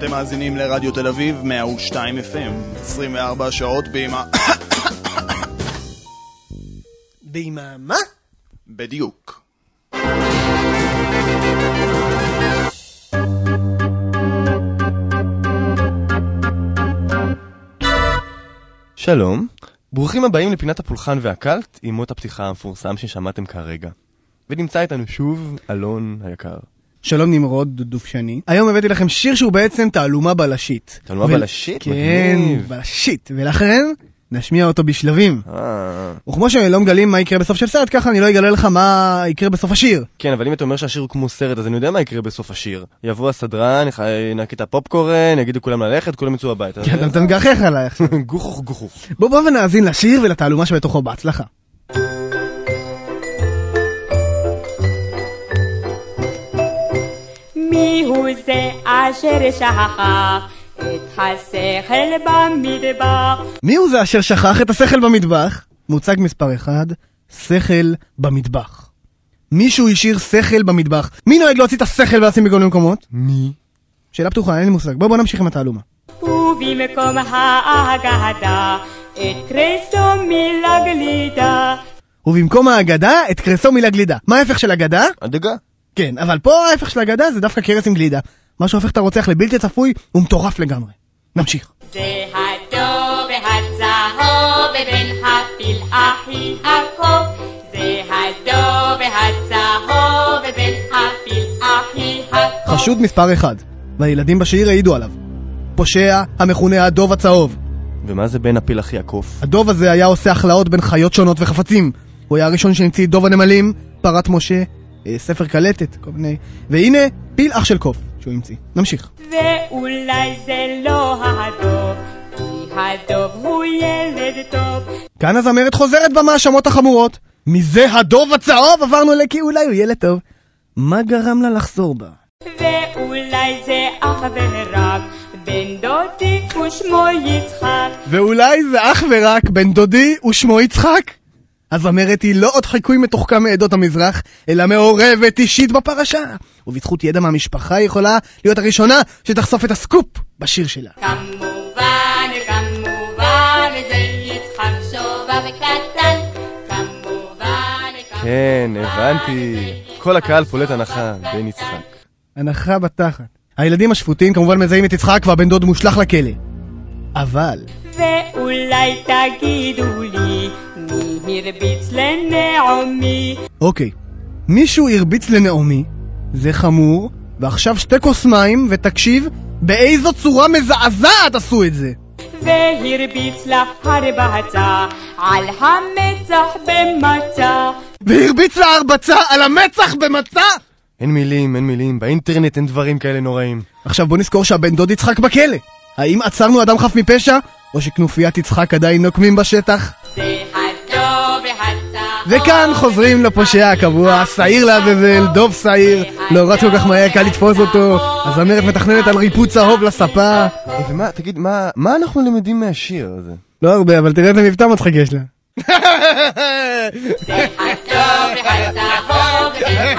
אתם מאזינים לרדיו תל אביב 102 FM, 24 שעות בימה... ביממה? בדיוק. שלום, ברוכים הבאים לפינת הפולחן והקלט עם מות הפתיחה המפורסם ששמעתם כרגע. ונמצא איתנו שוב אלון היקר. שלום נמרוד דובשני. היום הבאתי לכם שיר שהוא בעצם תעלומה בלשית. תעלומה ו- בלשית? כן, מגניב. בלשית. ולכן, נשמיע אותו בשלבים. אה, וכמו שלא מגלים מה יקרה בסוף של סרט, ככה אני לא אגלה לך מה יקרה בסוף השיר. כן, אבל אם אתה אומר שהשיר הוא כמו סרט, אז אני יודע מה יקרה בסוף השיר. יבוא הסדרן, ינקי את הפופקורן, יגידו כולם ללכת, כולם יצאו הביתה. כי אתה מגחך עליי עכשיו. גוחוך גוחוך. בוא בוא ונאזין לשיר ולתעלומה שבתוכו בהצלחה. מי הוא זה אשר שכח את השכל במטבח? מי הוא זה אשר שכח את השכל במטבח? מוצג מספר 1, שכל במטבח. מישהו השאיר שכל במטבח. מי נוהג להוציא את השכל ולשים בכל מיני מקומות? מי? שאלה פתוחה, אין לי מושג. בוא בוא נמשיך עם התעלומה. ובמקום האגדה את קרסו מלגלידה. ובמקום האגדה, את קרסו מילה גלידה. מה ההפך של אגדה? הדגה. כן, אבל פה ההפך של אגדה זה דווקא קרס עם גלידה. מה שהופך את הרוצח לבלתי צפוי ומטורף לגמרי. נמשיך. זה הדוב והצהוב ובין הפיל אחי הקוף. זה הדוב והצהוב ובין הפיל אחי הקוף. חשוד מספר 1, והילדים בשיר העידו עליו. פושע המכונה הדוב הצהוב. ומה זה בין הפיל אחי הקוף? הדוב הזה היה עושה הכלאות בין חיות שונות וחפצים. הוא היה הראשון שהמציא את דוב הנמלים, פרת משה, ספר קלטת, כל מיני... והנה, פיל אח של קוף, שהוא המציא. נמשיך. ואולי זה לא הדוב, כי הדוב הוא ילד טוב. כאן הזמרת חוזרת במאשמות החמורות. מזה הדוב הצהוב עברנו לכי אולי הוא ילד טוב. מה גרם לה לחזור בה? ואולי זה אח ורק, בן דודי ושמו יצחק. ואולי זה אך ורק בן דודי ושמו יצחק? הזמרת היא לא עוד חיקוי מתוחכם מעדות המזרח, אלא מעורבת אישית בפרשה. ובזכות ידע מהמשפחה היא יכולה להיות הראשונה שתחשוף את הסקופ בשיר שלה. כמובן, כמובן, זה יצחק שובב קטן. כמובן, כן, כמובן, הבנתי. זה כל הקהל פולט הנחה. בן יצחק. הנחה בתחת. הילדים השפוטים כמובן מזהים את יצחק והבן דוד מושלך לכלא. אבל, ואולי תגידו לי, הרביץ לנעמי? אוקיי, מישהו הרביץ לנעמי, זה חמור, ועכשיו שתי כוס מים ותקשיב באיזו צורה מזעזעת עשו את זה. והרביץ לך הרבצה על המצח במצה. והרביץ לה הרבצה על המצח במצע! אין מילים, אין מילים, באינטרנט אין דברים כאלה נוראים. עכשיו בוא נזכור שהבן דוד יצחק בכלא. האם עצרנו אדם חף מפשע? או שכנופיית יצחק עדיין נוקמים בשטח? וכאן חוזרים לפושע הקבוע, שעיר לעזאזל, דוב שעיר, לא רץ כל כך מהר, קל לתפוס אותו, הזמרת מתכננת על ריפוד צהוב לספה. ומה, תגיד, מה, מה אנחנו למדים מהשיר הזה? לא הרבה, אבל תראה איזה מבטא מצחיק יש לה. הדוב והצהוב ובין